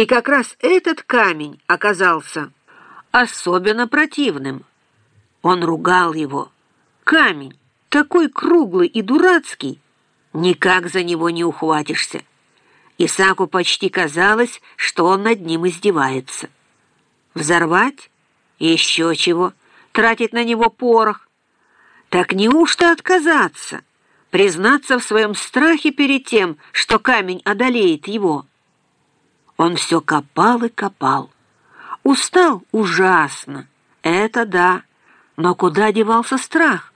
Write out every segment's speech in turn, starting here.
И как раз этот камень оказался особенно противным. Он ругал его. Камень, такой круглый и дурацкий, никак за него не ухватишься. Исаку почти казалось, что он над ним издевается. Взорвать? Еще чего? Тратить на него порох? Так неужто отказаться? Признаться в своем страхе перед тем, что камень одолеет его? Он все копал и копал. Устал ужасно, это да, но куда девался страх?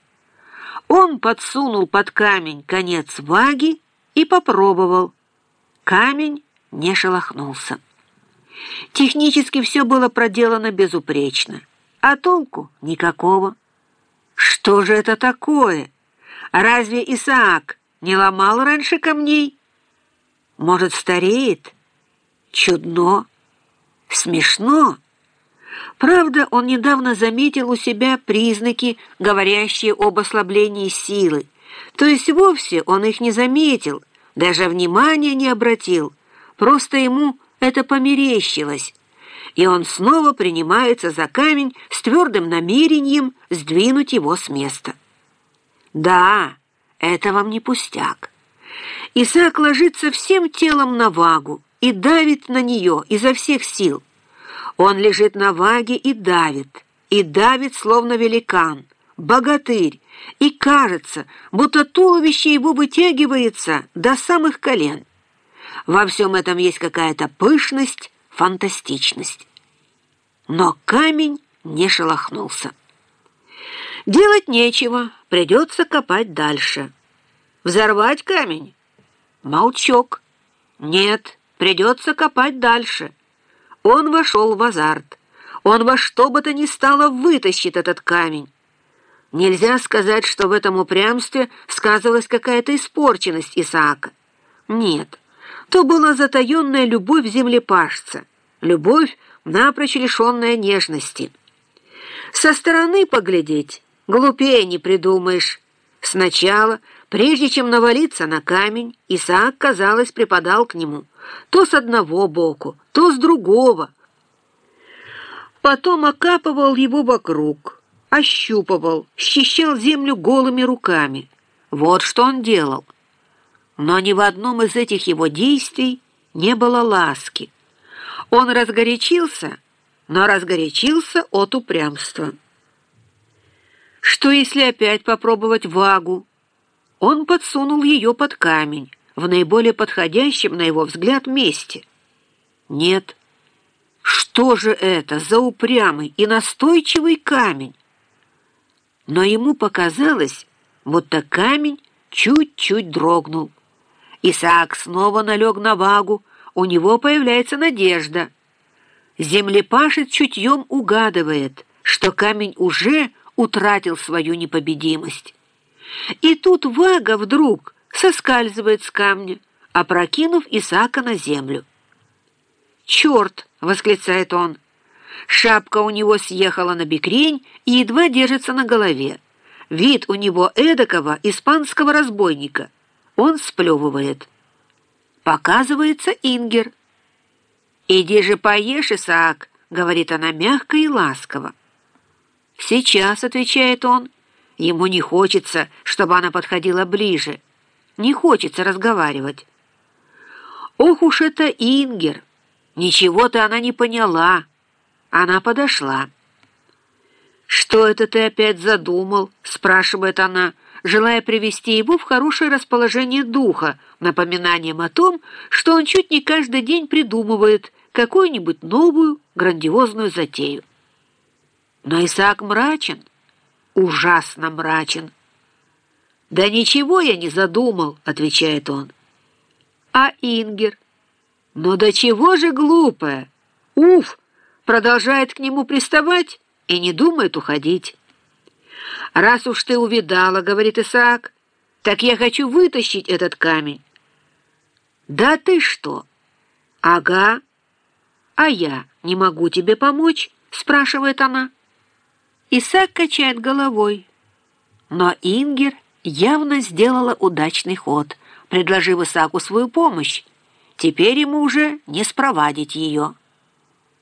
Он подсунул под камень конец ваги и попробовал. Камень не шелохнулся. Технически все было проделано безупречно, а толку никакого. Что же это такое? Разве Исаак не ломал раньше камней? Может, стареет? Чудно, смешно. Правда, он недавно заметил у себя признаки, говорящие об ослаблении силы. То есть вовсе он их не заметил, даже внимания не обратил. Просто ему это померещилось. И он снова принимается за камень с твердым намерением сдвинуть его с места. Да, это вам не пустяк. Исаак ложится всем телом на вагу и давит на нее изо всех сил. Он лежит на ваге и давит, и давит, словно великан, богатырь, и кажется, будто туловище его вытягивается до самых колен. Во всем этом есть какая-то пышность, фантастичность. Но камень не шелохнулся. Делать нечего, придется копать дальше. Взорвать камень? Молчок. Нет, придется копать дальше. Он вошел в азарт. Он во что бы то ни стало вытащит этот камень. Нельзя сказать, что в этом упрямстве сказывалась какая-то испорченность Исаака. Нет, то была затаенная любовь землепашца, любовь, напрочь лишенная нежности. Со стороны поглядеть глупее не придумаешь. Сначала, прежде чем навалиться на камень, Исаак, казалось, припадал к нему, то с одного боку, то с другого. Потом окапывал его вокруг, ощупывал, счищал землю голыми руками. Вот что он делал. Но ни в одном из этих его действий не было ласки. Он разгорячился, но разгорячился от упрямства. Что если опять попробовать вагу? Он подсунул ее под камень, в наиболее подходящем, на его взгляд, месте. Нет. Что же это за упрямый и настойчивый камень? Но ему показалось, будто камень чуть-чуть дрогнул. Исаак снова налег на вагу, у него появляется надежда. Землепашец чутьем угадывает, что камень уже утратил свою непобедимость. И тут вага вдруг соскальзывает с камня, опрокинув Исаака на землю. «Черт!» — восклицает он. Шапка у него съехала на бекрень и едва держится на голове. Вид у него эдакого испанского разбойника. Он сплевывает. Показывается Ингер. «Иди же поешь, Исаак», — говорит она мягко и ласково. «Сейчас», — отвечает он. Ему не хочется, чтобы она подходила ближе. Не хочется разговаривать. «Ох уж это Ингер! Ничего-то она не поняла». Она подошла. «Что это ты опять задумал?» — спрашивает она, желая привести его в хорошее расположение духа, напоминанием о том, что он чуть не каждый день придумывает какую-нибудь новую грандиозную затею. Но Исаак мрачен, ужасно мрачен. «Да ничего я не задумал», — отвечает он. «А Ингер? Ну до чего же глупая? Уф!» продолжает к нему приставать и не думает уходить. «Раз уж ты увидала, — говорит Исаак, — так я хочу вытащить этот камень». «Да ты что?» «Ага. А я не могу тебе помочь?» — спрашивает она. Исаак качает головой. Но Ингер явно сделала удачный ход, предложив Исааку свою помощь. Теперь ему уже не спровадить ее.